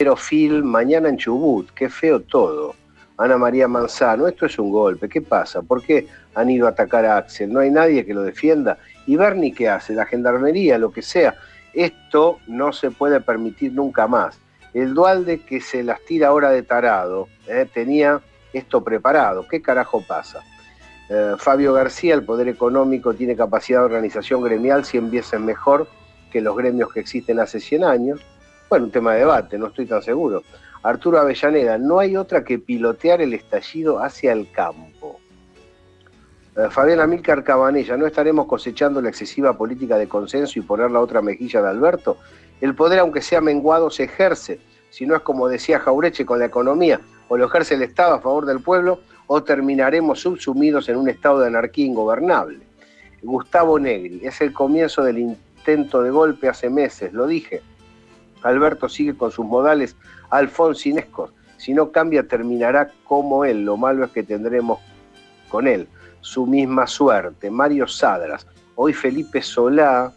Pero Phil, mañana en Chubut, qué feo todo. Ana María Manzano, esto es un golpe, ¿qué pasa? ¿Por qué han ido a atacar a Axel? ¿No hay nadie que lo defienda? ¿Y Bernie qué hace? ¿La gendarmería? Lo que sea. Esto no se puede permitir nunca más. El Dualde que se las tira ahora de tarado, ¿eh? tenía esto preparado. ¿Qué carajo pasa? Eh, Fabio García, el poder económico tiene capacidad de organización gremial 100 veces mejor que los gremios que existen hace 100 años. Bueno, un tema de debate, no estoy tan seguro. Arturo Avellaneda, no hay otra que pilotear el estallido hacia el campo. Eh, Fabián Amílcar Cabanella, ¿no estaremos cosechando la excesiva política de consenso y poner la otra mejilla de Alberto? El poder, aunque sea menguado, se ejerce. Si no es como decía Jaureche con la economía, o lo ejerce el Estado a favor del pueblo, o terminaremos subsumidos en un estado de anarquía ingobernable. Gustavo Negri, es el comienzo del intento de golpe hace meses, lo dije. Alberto sigue con sus modales alfonsinescos. Si no cambia, terminará como él. Lo malo es que tendremos con él su misma suerte. Mario Sadras. Hoy Felipe Solá,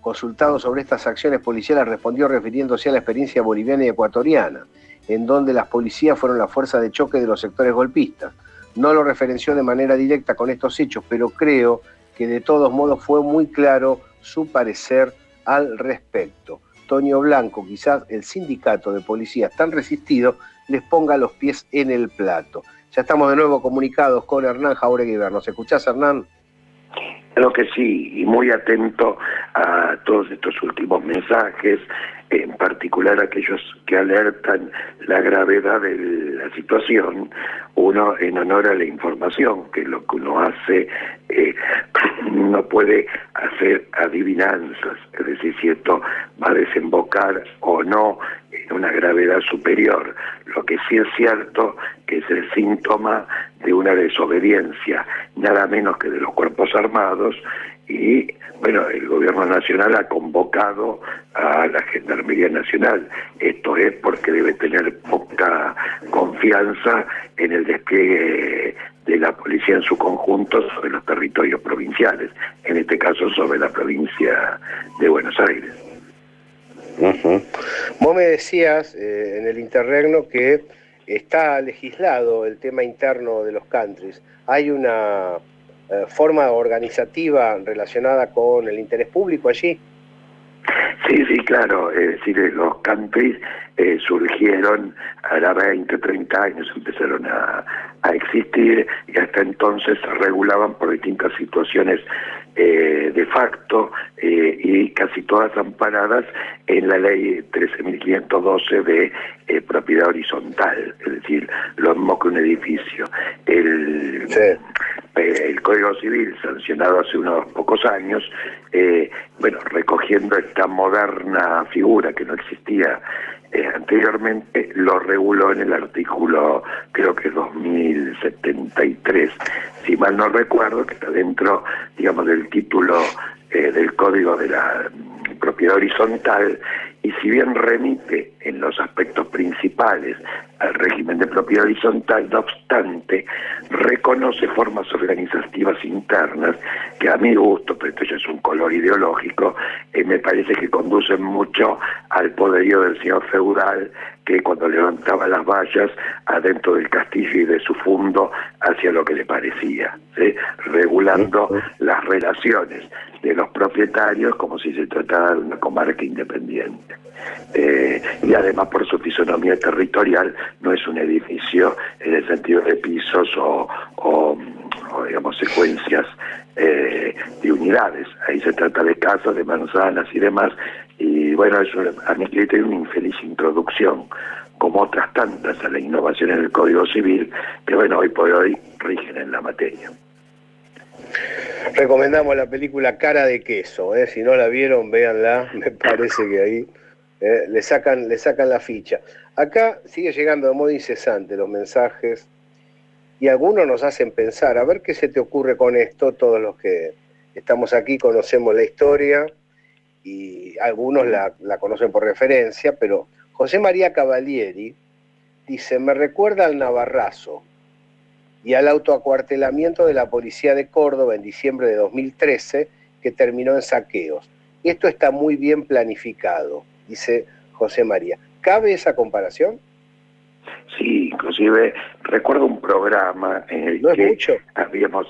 consultado sobre estas acciones policiales, respondió refiriéndose a la experiencia boliviana y ecuatoriana, en donde las policías fueron la fuerza de choque de los sectores golpistas. No lo referenció de manera directa con estos hechos, pero creo que de todos modos fue muy claro su parecer al respecto. Antonio Blanco, quizás el sindicato de policías tan resistido, les ponga los pies en el plato. Ya estamos de nuevo comunicados con Hernán Jauregui ¿Nos escuchás, Hernán? Creo que sí, y muy atento a todos estos últimos mensajes, en particular aquellos que alertan la gravedad de la situación, uno en honor a la información, que lo que uno hace eh, no puede hacer adivinanzas, es decir, si esto va a desembocar o no en una gravedad superior. Lo que sí es cierto que es el síntoma de una desobediencia, nada menos que de los cuerpos armados, y bueno, el gobierno nacional ha convocado a la Gendarmería Nacional. Esto es porque debe tener poca confianza en el despliegue de la policía en su conjunto sobre los territorios provinciales, en este caso sobre la provincia de Buenos Aires. Vos me decías eh, en el interregno que está legislado el tema interno de los countries. Hay una eh, forma organizativa relacionada con el interés público allí? Sí, sí, claro. Es decir, los countries eh, surgieron a 20, 30 años, empezaron a, existir y hasta entonces se regulaban por distintas situaciones eh, de facto y casi todas amparadas en la ley 13.512 de propiedad horizontal, es decir, lo mismo que un edificio. El, el Código Civil sancionado hace unos pocos años, eh, bueno, recogiendo esta moderna figura que no existía eh, anteriormente, lo reguló en el artículo, creo que 2073, si mal no recuerdo, que está dentro, digamos, del título eh, del Código de la Propiedad Horizontal, y si bien remite en los aspectos principales al régimen de propiedad horizontal, no obstante, reconoce formas organizativas internas que a mi gusto, pero esto ya es un color ideológico, eh, me parece que conducen mucho al poderío del señor feudal que cuando levantaba las vallas adentro del castillo y de su fondo hacia lo que le parecía, regulando las relaciones de los propietarios como si se tratara de una comarca independiente. Eh, y además por su fisonomía territorial no es un edificio en el sentido de pisos o, digamos secuencias eh, de unidades. Ahí se trata de casas, de manzanas y demás. Y bueno, es a mi criterio una infeliz introducción como otras tantas a la innovación en el Código Civil, que bueno, hoy por hoy rigen en la materia. Recomendamos la película Cara de Queso, ¿eh? si no la vieron, véanla, me parece que ahí eh, le, sacan, le sacan la ficha. Acá sigue llegando de modo incesante los mensajes y algunos nos hacen pensar, a ver qué se te ocurre con esto, todos los que estamos aquí conocemos la historia y algunos la, la conocen por referencia, pero José María Cavalieri dice, me recuerda al Navarrazo, y al autoacuartelamiento de la policía de Córdoba en diciembre de 2013, que terminó en saqueos. Esto está muy bien planificado, dice José María. ¿Cabe esa comparación? Sí, inclusive recuerdo un programa en el que habíamos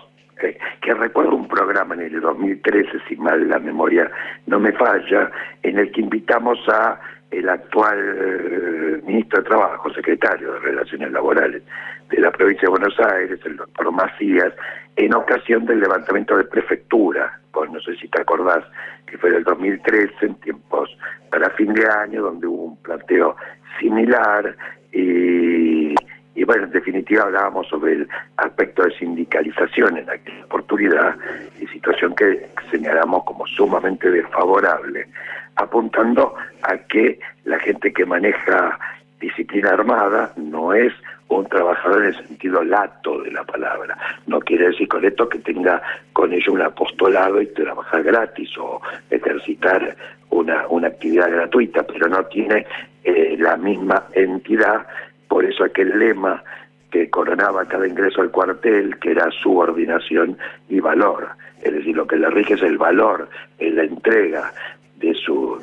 que recuerdo un programa en el 2013, si mal la memoria no me falla, en el que invitamos a el actual eh, ministro de Trabajo, secretario de Relaciones Laborales de la provincia de Buenos Aires, el doctor Macías, en ocasión del levantamiento de prefectura, pues no sé si te acordás, que fue del 2013, en tiempos para fin de año, donde hubo un planteo similar y y bueno, en definitiva hablábamos sobre el aspecto de sindicalización en aquella oportunidad y situación que señalamos como sumamente desfavorable, apuntando a que la gente que maneja disciplina armada no es un trabajador en el sentido lato de la palabra. No quiere decir con esto que tenga con ello un apostolado y trabajar gratis o ejercitar una, una actividad gratuita, pero no tiene eh, la misma entidad por eso aquel lema que coronaba cada ingreso al cuartel, que era subordinación y valor. Es decir, lo que le rige es el valor, en la entrega de su,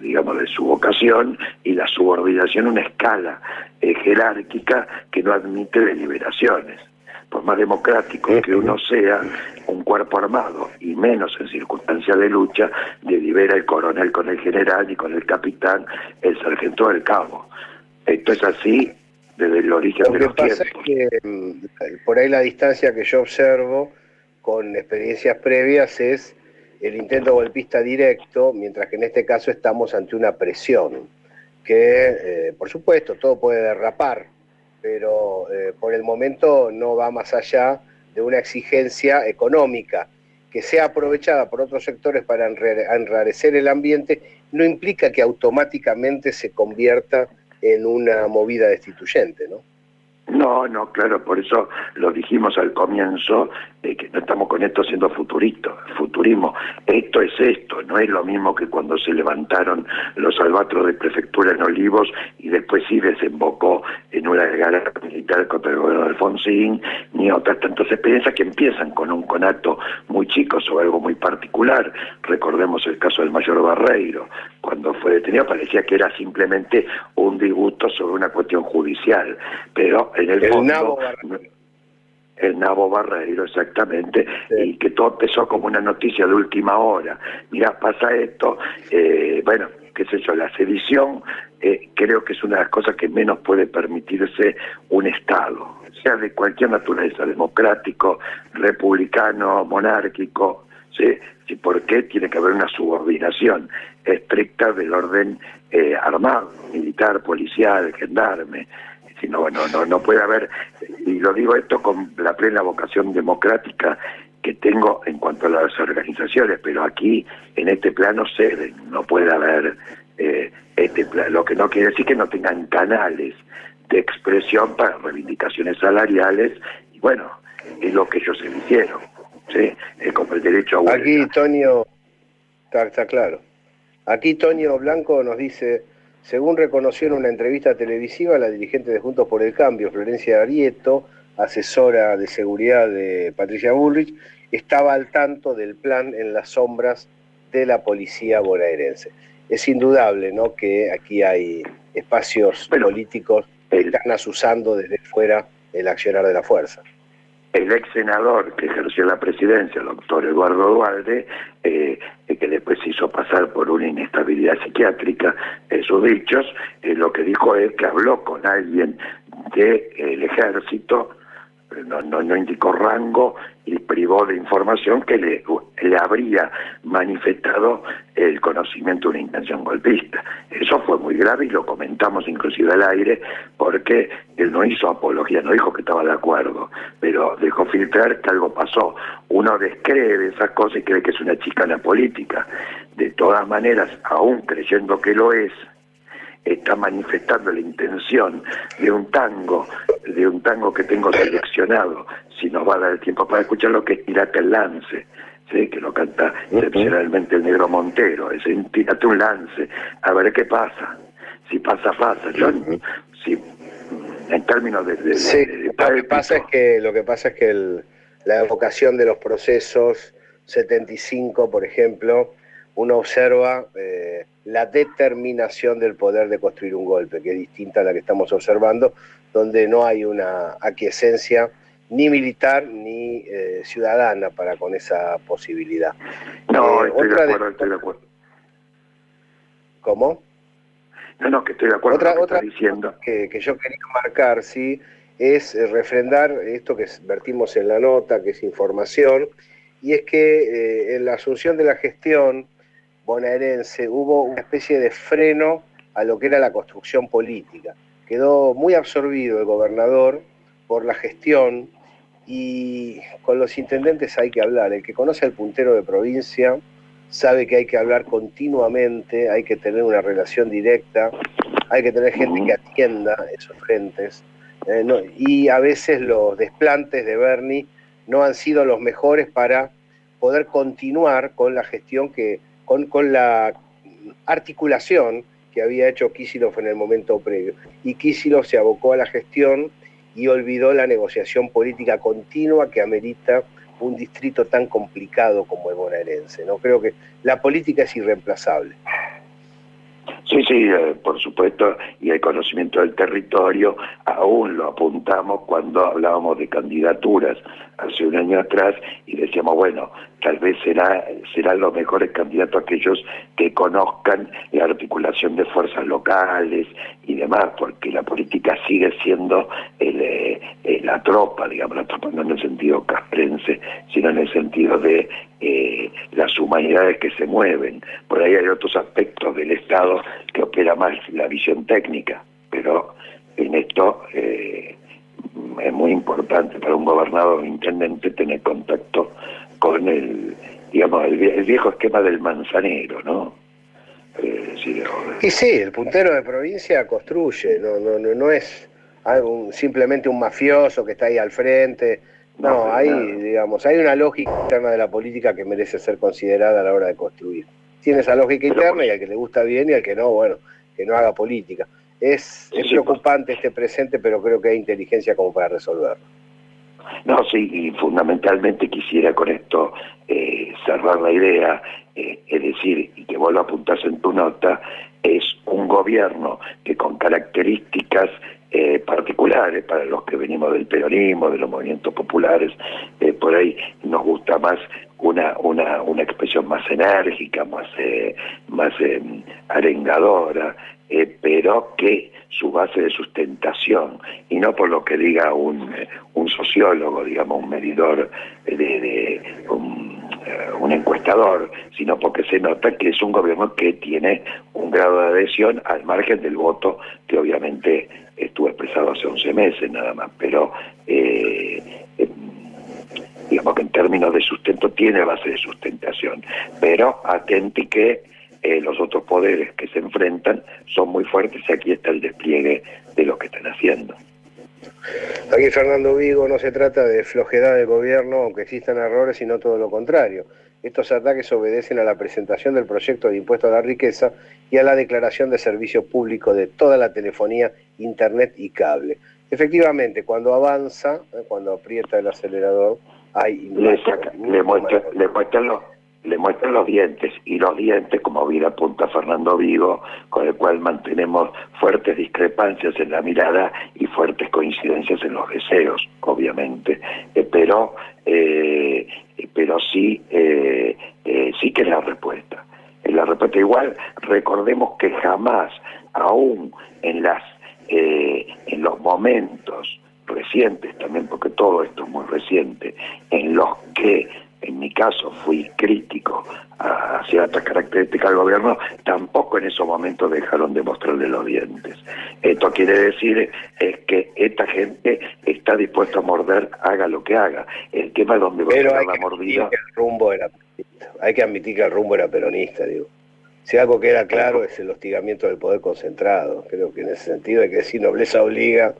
digamos, de su vocación y la subordinación una escala eh, jerárquica que no admite deliberaciones. Por más democrático que uno sea, un cuerpo armado, y menos en circunstancias de lucha, delibera el coronel con el general y con el capitán, el sargento del cabo. Esto es así desde el origen de los pasa Es que, mm, por ahí la distancia que yo observo con experiencias previas es el intento golpista directo, mientras que en este caso estamos ante una presión, que eh, por supuesto todo puede derrapar, pero eh, por el momento no va más allá de una exigencia económica que sea aprovechada por otros sectores para enrarecer el ambiente, no implica que automáticamente se convierta en una movida destituyente, ¿no? No, no, claro, por eso lo dijimos al comienzo, de que no estamos con esto siendo futurito, futurismo. Esto es esto, no es lo mismo que cuando se levantaron los albatros de prefectura en Olivos y después sí desembocó en una guerra militar contra el gobierno de Alfonsín, ni otras tantas experiencias que empiezan con un conato muy chico sobre algo muy particular. Recordemos el caso del mayor Barreiro, cuando fue detenido parecía que era simplemente un disgusto sobre una cuestión judicial, pero en el, fondo... el Nabo Barreiro, exactamente, y que todo empezó como una noticia de última hora. Mira, pasa esto, eh, bueno, qué sé yo, la sedición eh, creo que es una de las cosas que menos puede permitirse un Estado, sea de cualquier naturaleza, democrático, republicano, monárquico, ¿sí? ¿Por qué tiene que haber una subordinación estricta del orden eh, armado, militar, policial, gendarme? Si no, no, no puede haber, y lo digo esto con la plena vocación democrática que tengo en cuanto a las organizaciones, pero aquí en este plano ceden, no puede haber eh, este lo que no quiere decir que no tengan canales de expresión para reivindicaciones salariales, y bueno, es lo que ellos eligieron, ¿sí? Es como el derecho a Aquí Tonio, está claro, aquí Tonio Blanco nos dice según reconoció en una entrevista televisiva la dirigente de Juntos por el Cambio, Florencia Arieto, asesora de seguridad de Patricia Bullrich, estaba al tanto del plan en las sombras de la policía bonaerense. Es indudable ¿no? que aquí hay espacios políticos que están asusando desde fuera el accionar de la fuerza el ex senador que ejerció la presidencia, el doctor Eduardo Dualde, eh, que después hizo pasar por una inestabilidad psiquiátrica, en sus dichos, eh, lo que dijo es que habló con alguien del ejército no, no, no indicó rango y privó de información que le, le habría manifestado el conocimiento de una intención golpista. Eso fue muy grave y lo comentamos inclusive al aire porque él no hizo apología, no dijo que estaba de acuerdo, pero dejó filtrar que algo pasó. Uno descree de esas cosas y cree que es una chicana política. De todas maneras, aún creyendo que lo es, está manifestando la intención de un tango, de un tango que tengo seleccionado, si nos va a dar el tiempo para escucharlo, que es Tirate el Lance, ¿sí? que lo canta excepcionalmente el negro Montero, es Tirate un lance, a ver qué pasa, si pasa, pasa. Yo, si, en términos de... lo, que pasa es que, lo que pasa es que la evocación de los procesos 75, por ejemplo, uno observa... Eh, la determinación del poder de construir un golpe, que es distinta a la que estamos observando, donde no hay una aquiescencia ni militar ni eh, ciudadana para con esa posibilidad. No, eh, estoy, de acuerdo, estoy de acuerdo. ¿Cómo? No, no, que estoy de acuerdo otra, con lo que otra diciendo. Que, que yo quería marcar, sí, es refrendar esto que vertimos en la nota, que es información, y es que en la asunción de la gestión bonaerense hubo una especie de freno a lo que era la construcción política. Quedó muy absorbido el gobernador por la gestión y con los intendentes hay que hablar. El que conoce al puntero de provincia sabe que hay que hablar continuamente, hay que tener una relación directa, hay que tener gente que atienda esos frentes. Eh, y a veces los desplantes de Bernie no han sido los mejores para poder continuar con la gestión que, con, con la articulación que había hecho Kisilov en el momento previo. Y Kisilov se abocó a la gestión y olvidó la negociación política continua que amerita un distrito tan complicado como el bonaerense. ¿no? Creo que la política es irreemplazable. Sí, sí, eh, por supuesto, y el conocimiento del territorio aún lo apuntamos cuando hablábamos de candidaturas hace un año atrás y decíamos, bueno, tal vez será, serán los mejores candidatos aquellos que conozcan la articulación de fuerzas locales y demás, porque la política sigue siendo eh, eh, la tropa, digamos, la tropa no en el sentido castrense, sino en el sentido de eh, las humanidades que se mueven. Por ahí hay otros aspectos del Estado que opera más la visión técnica, pero en esto es muy importante para un gobernador o intendente tener contacto con el, digamos, el, viejo esquema del manzanero, ¿no? Eh, y sí, el puntero de provincia construye, no, no, no, es simplemente un mafioso que está ahí al frente. No, hay, digamos, hay una lógica interna de la política que merece ser considerada a la hora de construir. Tiene esa lógica interna y al que le gusta bien y al que no, bueno, que no haga política. Es, preocupante este presente, pero creo que hay inteligencia como para resolverlo. No, sí, y fundamentalmente quisiera con esto eh, cerrar la idea, eh, es decir, y que vos lo apuntás en tu nota, es un gobierno que con características eh, para los que venimos del peronismo, de los movimientos populares, por ahí nos gusta más una, una, una expresión más enérgica, más, más arengadora, eh, pero que su base de sustentación, y no por lo que diga un, eh, un sociólogo, digamos, un medidor, de, eh, un, encuestador, sino porque se nota que es un gobierno que tiene un grado de adhesión al margen del voto que obviamente hace 11 meses nada más, pero digamos que en términos de sustento tiene base de sustentación, pero atenti que eh, los otros poderes que se enfrentan son muy fuertes y aquí está el despliegue de lo que están haciendo. Aquí Fernando Vigo no se trata de flojedad del gobierno, aunque existan errores, sino todo lo contrario. Estos ataques obedecen a la presentación del proyecto de impuesto a la riqueza y a la declaración de servicio público de toda la telefonía, internet y cable. Efectivamente, cuando avanza, eh, cuando aprieta el acelerador, hay... Le, le, muestra, le muestran los le muestran los dientes y los dientes, como bien apunta Fernando Vigo, con el cual mantenemos fuertes discrepancias en la mirada y fuertes coincidencias en los deseos, obviamente, eh, pero eh, pero sí eh, sí que es la respuesta. Es la respuesta igual, recordemos que jamás, aún en las en los momentos recientes también, porque todo esto es muy reciente, en los que en mi caso fui crítico a ciertas características del gobierno, tampoco en esos momentos dejaron de mostrarle los dientes. Esto quiere decir es que esta gente está dispuesta a morder, haga lo que haga. El tema es donde va a la mordida. El rumbo era, hay que admitir que el rumbo era peronista, digo. Si algo que era claro es el hostigamiento del poder concentrado. Creo que en ese sentido hay que decir nobleza obliga.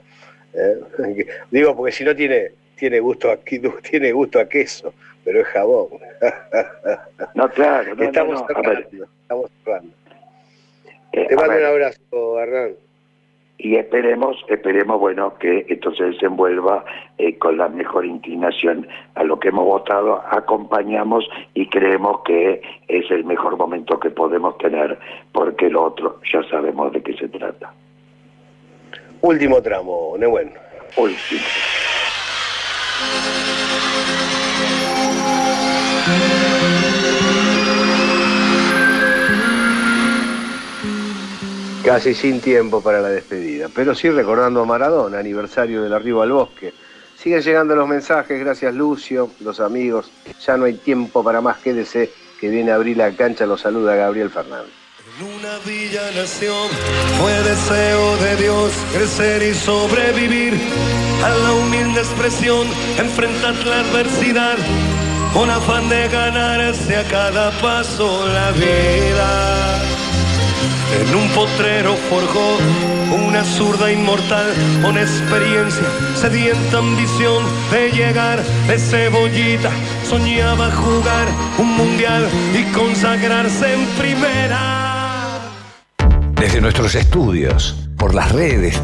¿eh? Digo, porque si no tiene, tiene gusto a, tiene gusto a queso pero es jabón. No, claro, no, estamos no, estamos cerrando. Eh, Te mando un abrazo, Hernán. y esperemos, esperemos, bueno, que esto se desenvuelva eh, con la mejor inclinación a lo que hemos votado, acompañamos y creemos que es el mejor momento que podemos tener, porque lo otro ya sabemos de qué se trata. Último tramo, Nehuen. Último. Casi sin tiempo para la despedida, pero sí recordando a Maradona, aniversario del arribo al bosque. Siguen llegando los mensajes, gracias Lucio, los amigos. Ya no hay tiempo para más, quédese que viene a abrir la cancha, lo saluda Gabriel Fernández. Una villa nación fue deseo de Dios crecer y sobrevivir a la humilde expresión, enfrentar la adversidad con afán de ganarse a cada paso la vida. En un potrero forjó una zurda inmortal con experiencia, sedienta ambición de llegar de cebollita. Soñaba jugar un mundial y consagrarse en primera. Desde nuestros estudios, por las redes